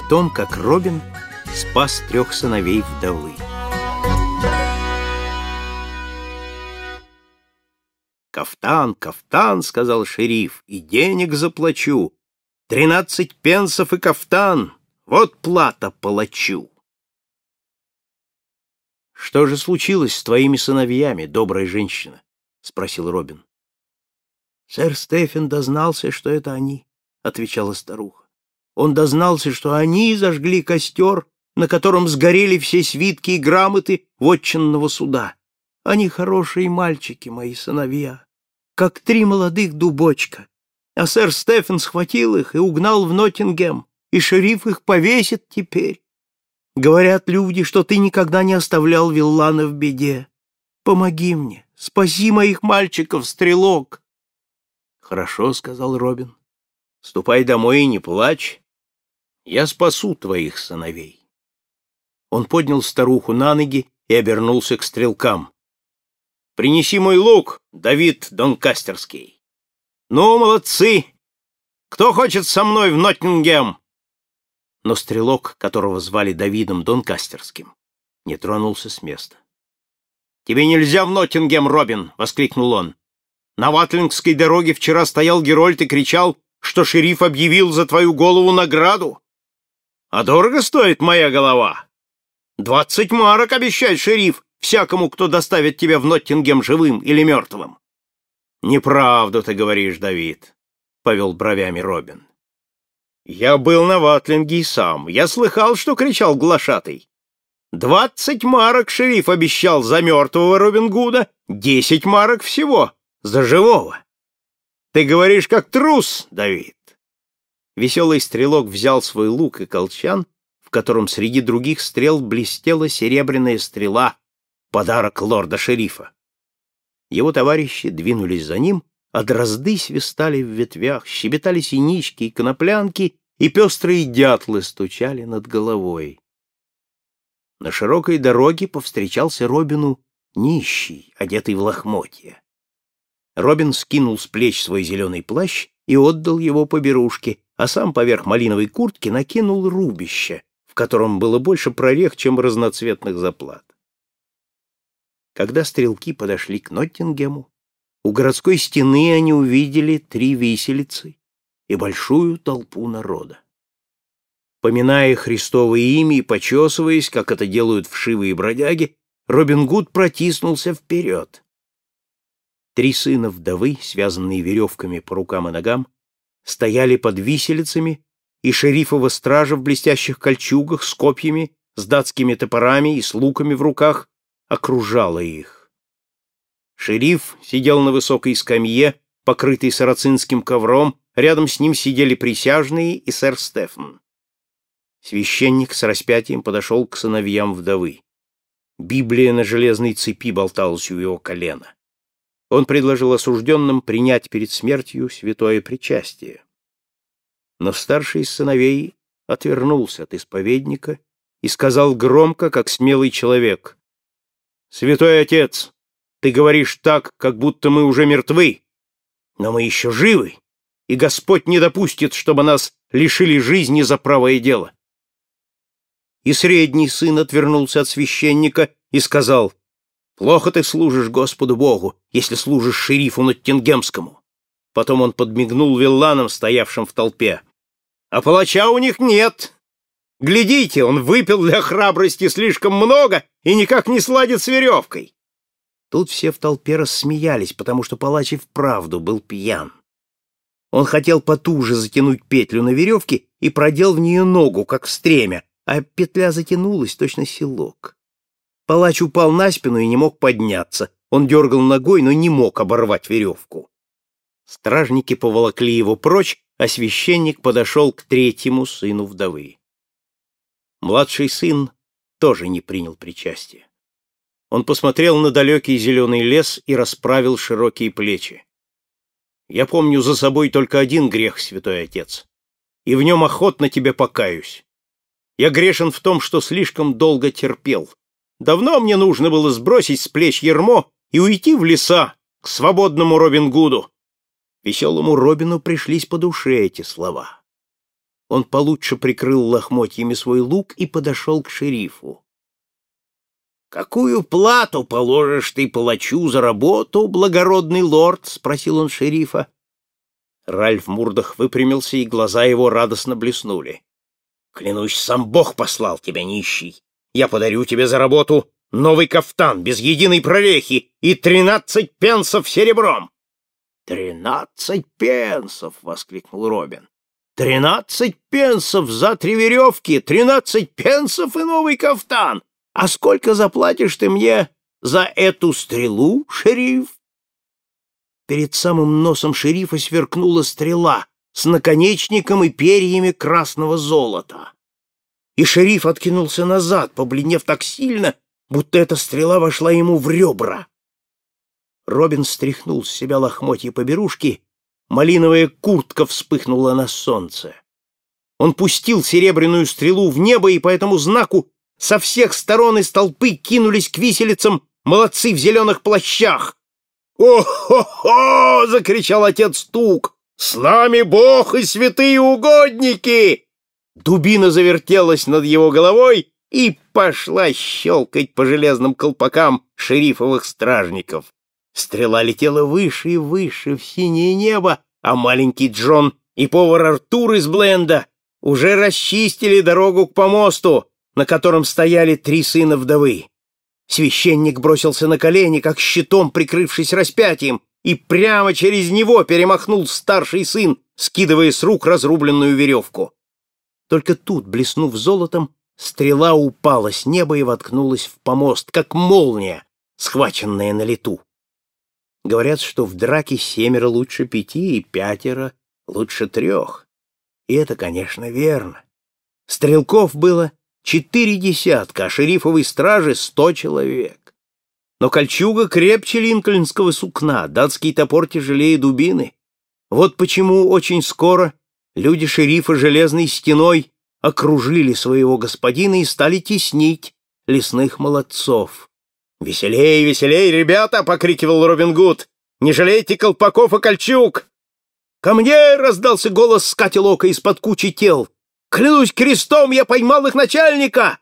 о том, как Робин спас трех сыновей вдовы. «Кафтан, кафтан!» — сказал шериф, — «и денег заплачу. Тринадцать пенсов и кафтан! Вот плата палачу!» «Что же случилось с твоими сыновьями, добрая женщина?» — спросил Робин. «Сэр Стефен дознался, что это они», — отвечала старуха. «Он дознался, что они зажгли костер, на котором сгорели все свитки и грамоты вотчинного суда. Они хорошие мальчики, мои сыновья, как три молодых дубочка. А сэр Стефен схватил их и угнал в Ноттингем, и шериф их повесит теперь. Говорят люди, что ты никогда не оставлял Виллана в беде. Помоги мне, спаси моих мальчиков, стрелок. Хорошо, — сказал Робин. Ступай домой и не плачь. Я спасу твоих сыновей. Он поднял старуху на ноги и обернулся к стрелкам. Принеси мой лук, Давид Донкастерский. Ну, молодцы! Кто хочет со мной в Ноттингем? но стрелок, которого звали Давидом Донкастерским, не тронулся с места. «Тебе нельзя в Ноттингем, Робин!» — воскликнул он. «На Ватлингской дороге вчера стоял Герольд и кричал, что шериф объявил за твою голову награду. А дорого стоит моя голова? Двадцать марок обещает шериф всякому, кто доставит тебя в Ноттингем живым или мертвым». «Неправду ты говоришь, Давид», — повел бровями Робин. Я был на Ватлинге и сам. Я слыхал, что кричал глашатый. Двадцать марок шериф обещал за мертвого Робин Гуда, десять марок всего за живого. Ты говоришь, как трус, Давид. Веселый стрелок взял свой лук и колчан, в котором среди других стрел блестела серебряная стрела, подарок лорда-шерифа. Его товарищи двинулись за ним, а дрозды свистали в ветвях, щебетали синички и коноплянки, и пестрые дятлы стучали над головой. На широкой дороге повстречался Робину нищий, одетый в лохмотья. Робин скинул с плеч свой зеленый плащ и отдал его по берушке, а сам поверх малиновой куртки накинул рубище, в котором было больше прорех, чем разноцветных заплат. Когда стрелки подошли к Ноттингему, у городской стены они увидели три виселицы и большую толпу народа. Поминая Христово имя и почесываясь, как это делают вшивые бродяги, Робин Гуд протиснулся вперед. Три сына вдовы, связанные веревками по рукам и ногам, стояли под виселицами, и шерифова стража в блестящих кольчугах с копьями, с датскими топорами и с луками в руках окружала их. Шериф сидел на высокой скамье, покрытой сарацинским ковром, рядом с ним сидели присяжные и сэр Стефан. Священник с распятием подошел к сыновьям вдовы. Библия на железной цепи болталась у его колена. Он предложил осужденным принять перед смертью святое причастие. Но старший из сыновей отвернулся от исповедника и сказал громко, как смелый человек, «Святой отец, ты говоришь так, как будто мы уже мертвы, но мы еще живы, и Господь не допустит, чтобы нас лишили жизни за правое дело. И средний сын отвернулся от священника и сказал, «Плохо ты служишь Господу Богу, если служишь шерифу Ноттингемскому». Потом он подмигнул вилланам, стоявшим в толпе. «А палача у них нет. Глядите, он выпил для храбрости слишком много и никак не сладит с веревкой. Тут все в толпе рассмеялись, потому что палач и вправду был пьян. Он хотел потуже затянуть петлю на веревке и продел в нее ногу, как в стремя, а петля затянулась, точно селок. Палач упал на спину и не мог подняться. Он дергал ногой, но не мог оборвать веревку. Стражники поволокли его прочь, а священник подошел к третьему сыну вдовы. Младший сын тоже не принял причастия. Он посмотрел на далекий зеленый лес и расправил широкие плечи. «Я помню за собой только один грех, святой отец, и в нем охотно тебе покаюсь. Я грешен в том, что слишком долго терпел. Давно мне нужно было сбросить с плеч ермо и уйти в леса, к свободному Робин Гуду». Веселому Робину пришлись по душе эти слова. Он получше прикрыл лохмотьями свой лук и подошел к шерифу. «Какую плату положишь ты палачу за работу, благородный лорд?» — спросил он шерифа. Ральф Мурдах выпрямился, и глаза его радостно блеснули. «Клянусь, сам Бог послал тебя, нищий. Я подарю тебе за работу новый кафтан без единой прорехи и тринадцать пенсов серебром!» «Тринадцать пенсов!» — воскликнул Робин. «Тринадцать пенсов за три веревки! Тринадцать пенсов и новый кафтан! А сколько заплатишь ты мне за эту стрелу, шериф?» Перед самым носом шерифа сверкнула стрела с наконечником и перьями красного золота. И шериф откинулся назад, побледнев так сильно, будто эта стрела вошла ему в ребра. Робин стряхнул с себя лохмотья поберушки, малиновая куртка вспыхнула на солнце. Он пустил серебряную стрелу в небо, и по этому знаку со всех сторон из толпы кинулись к виселицам молодцы в зеленых плащах. «О-хо-хо!» — закричал отец Тук. «С нами Бог и святые угодники!» Дубина завертелась над его головой и пошла щелкать по железным колпакам шерифовых стражников. Стрела летела выше и выше в синее небо, а маленький Джон и повар Артур из Бленда уже расчистили дорогу к помосту, на котором стояли три сына вдовы. Священник бросился на колени, как щитом прикрывшись распятием, и прямо через него перемахнул старший сын, скидывая с рук разрубленную веревку. Только тут, блеснув золотом, стрела упала с неба и воткнулась в помост, как молния, схваченная на лету. Говорят, что в драке семеро лучше пяти и пятеро лучше трех. И это, конечно, верно. Стрелков было Четыре десятка, а шерифовой стражи сто человек. Но кольчуга крепче линкольнского сукна, датский топор тяжелее дубины. Вот почему очень скоро люди шерифа железной стеной окружили своего господина и стали теснить лесных молодцов. «Веселей, веселей, ребята!» — покрикивал Робин Гуд. «Не жалейте колпаков и кольчуг!» «Ко мне!» — раздался голос скателока из-под кучи тел. Клянусь крестом, я поймал их начальника!»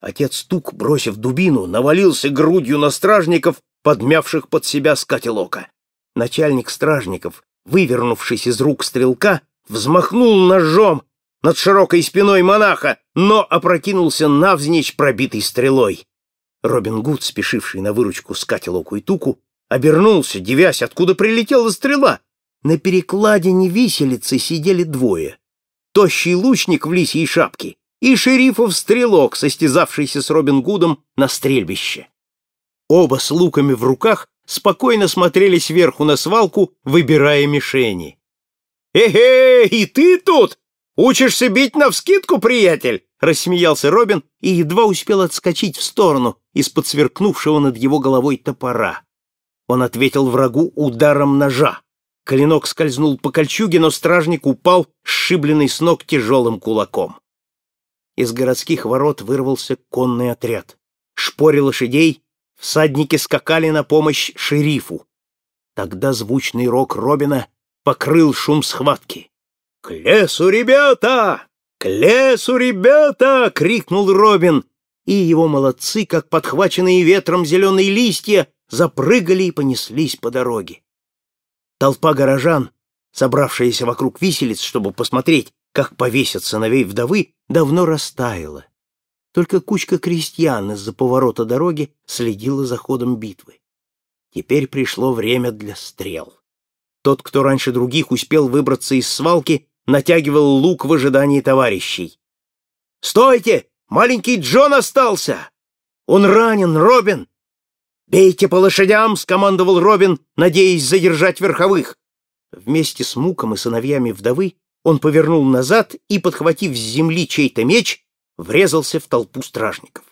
Отец Тук, бросив дубину, навалился грудью на стражников, подмявших под себя скателока. Начальник стражников, вывернувшись из рук стрелка, взмахнул ножом над широкой спиной монаха, но опрокинулся навзничь пробитой стрелой. Робин Гуд, спешивший на выручку скателоку и туку, обернулся, девясь, откуда прилетела стрела. На перекладине виселицы сидели двое тощий лучник в лисьей шапке и шерифов стрелок, состязавшийся с Робин Гудом на стрельбище. Оба с луками в руках спокойно смотрели сверху на свалку, выбирая мишени. «Эхе, и ты тут? Учишься бить навскидку, приятель?» — рассмеялся Робин и едва успел отскочить в сторону из-под сверкнувшего над его головой топора. Он ответил врагу ударом ножа. Клинок скользнул по кольчуге, но стражник упал, сшибленный с ног тяжелым кулаком. Из городских ворот вырвался конный отряд. Шпори лошадей, всадники скакали на помощь шерифу. Тогда звучный рок Робина покрыл шум схватки. «К лесу, ребята! К лесу, ребята!» — крикнул Робин, и его молодцы, как подхваченные ветром зеленые листья, запрыгали и понеслись по дороге. Толпа горожан, собравшаяся вокруг виселиц, чтобы посмотреть, как повесят сыновей вдовы, давно растаяла. Только кучка крестьян из-за поворота дороги следила за ходом битвы. Теперь пришло время для стрел. Тот, кто раньше других успел выбраться из свалки, натягивал лук в ожидании товарищей. «Стойте! Маленький Джон остался! Он ранен, Робин! «Бейте по лошадям!» — скомандовал Робин, надеясь задержать верховых. Вместе с Муком и сыновьями вдовы он повернул назад и, подхватив с земли чей-то меч, врезался в толпу стражников.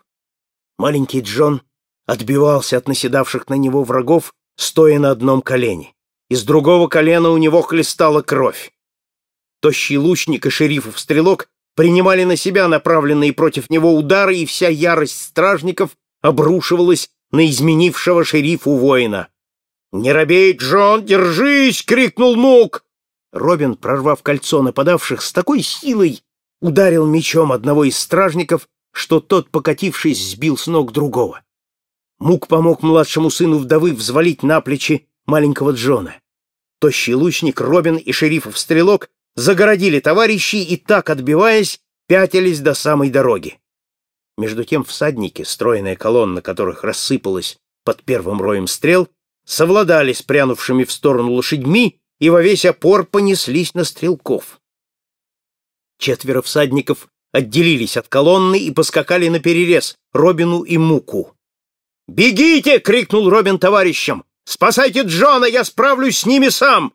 Маленький Джон отбивался от наседавших на него врагов, стоя на одном колене. Из другого колена у него хлестала кровь. Тощий лучник и шерифов-стрелок принимали на себя направленные против него удары, и вся ярость стражников обрушивалась на изменившего шерифу воина. «Не робей, Джон, держись!» — крикнул Мук. Робин, прорвав кольцо нападавших с такой силой, ударил мечом одного из стражников, что тот, покатившись, сбил с ног другого. Мук помог младшему сыну вдовы взвалить на плечи маленького Джона. Тощий лучник, Робин и шерифов стрелок загородили товарищей и так, отбиваясь, пятились до самой дороги. Между тем всадники, стройная колонна которых рассыпалась под первым роем стрел, совладали с прянувшими в сторону лошадьми и во весь опор понеслись на стрелков. Четверо всадников отделились от колонны и поскакали на перерез Робину и Муку. «Бегите!» — крикнул Робин товарищам. «Спасайте Джона, я справлюсь с ними сам!»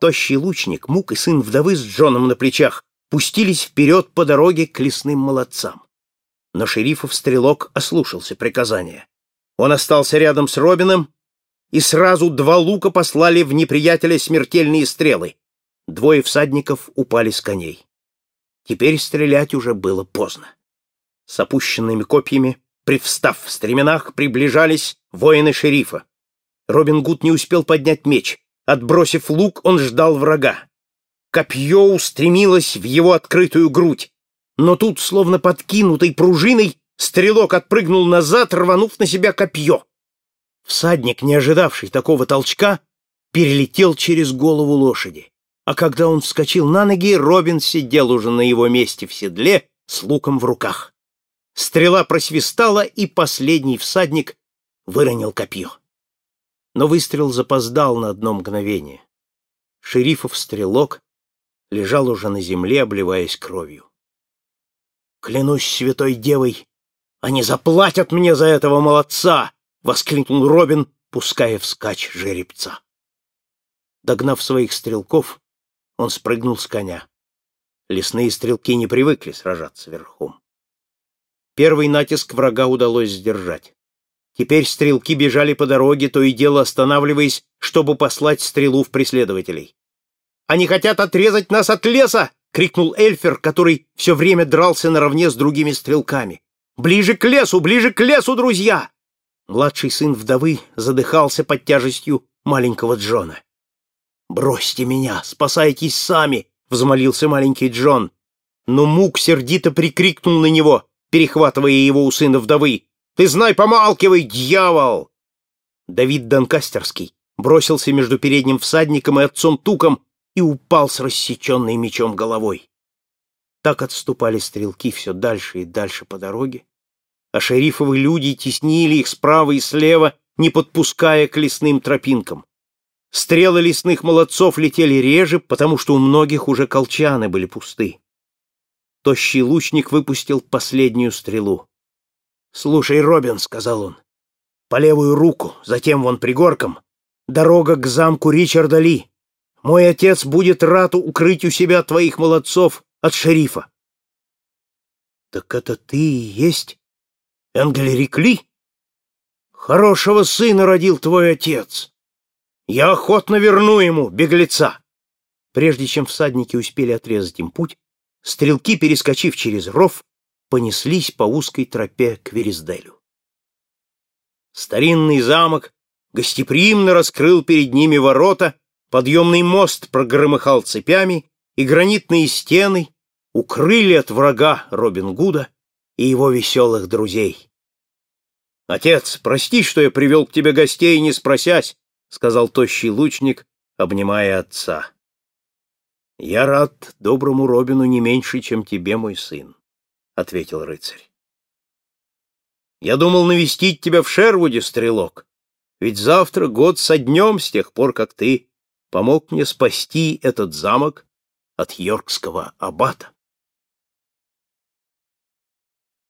Тощий лучник, Мук и сын вдовы с Джоном на плечах пустились вперед по дороге к лесным молодцам. Но шерифов стрелок ослушался приказания. Он остался рядом с Робином, и сразу два лука послали в неприятеля смертельные стрелы. Двое всадников упали с коней. Теперь стрелять уже было поздно. С опущенными копьями, привстав в стременах, приближались воины шерифа. Робин Гуд не успел поднять меч. Отбросив лук, он ждал врага. Копье устремилось в его открытую грудь. Но тут, словно подкинутой пружиной, стрелок отпрыгнул назад, рванув на себя копье. Всадник, не ожидавший такого толчка, перелетел через голову лошади а когда он вскочил на ноги, Робин сидел уже на его месте в седле с луком в руках. Стрела просвистала, и последний всадник выронил копье. Но выстрел запоздал на одно мгновение. Шерифов стрелок лежал уже на земле, обливаясь кровью. «Клянусь святой девой, они заплатят мне за этого молодца!» — воскликнул Робин, пуская вскачь жеребца. Догнав своих стрелков, он спрыгнул с коня. Лесные стрелки не привыкли сражаться верхом. Первый натиск врага удалось сдержать. Теперь стрелки бежали по дороге, то и дело останавливаясь, чтобы послать стрелу в преследователей. «Они хотят отрезать нас от леса!» — крикнул Эльфер, который все время дрался наравне с другими стрелками. «Ближе к лесу! Ближе к лесу, друзья!» Младший сын вдовы задыхался под тяжестью маленького Джона. «Бросьте меня! Спасайтесь сами!» — взмолился маленький Джон. Но Мук сердито прикрикнул на него, перехватывая его у сына вдовы. «Ты знай, помалкивай, дьявол!» Давид Донкастерский бросился между передним всадником и отцом Туком и упал с рассеченной мечом головой. Так отступали стрелки все дальше и дальше по дороге, а шерифовы люди теснили их справа и слева, не подпуская к лесным тропинкам. Стрелы лесных молодцов летели реже, потому что у многих уже колчаны были пусты. Тощий лучник выпустил последнюю стрелу. «Слушай, Робин», — сказал он, — «по левую руку, затем вон пригорком, дорога к замку Ричарда Ли. Мой отец будет рад укрыть у себя твоих молодцов от шерифа». «Так это ты и есть Энгелерик Ли? Хорошего сына родил твой отец». Я охотно верну ему, беглеца!» Прежде чем всадники успели отрезать им путь, стрелки, перескочив через ров, понеслись по узкой тропе к Верезделю. Старинный замок гостеприимно раскрыл перед ними ворота, подъемный мост прогромыхал цепями, и гранитные стены укрыли от врага Робин Гуда и его веселых друзей. «Отец, прости, что я привел к тебе гостей, не спросясь, сказал тощий лучник, обнимая отца. «Я рад доброму Робину не меньше, чем тебе, мой сын», — ответил рыцарь. «Я думал навестить тебя в Шервуде, стрелок, ведь завтра год со днем с тех пор, как ты помог мне спасти этот замок от йоркского аббата.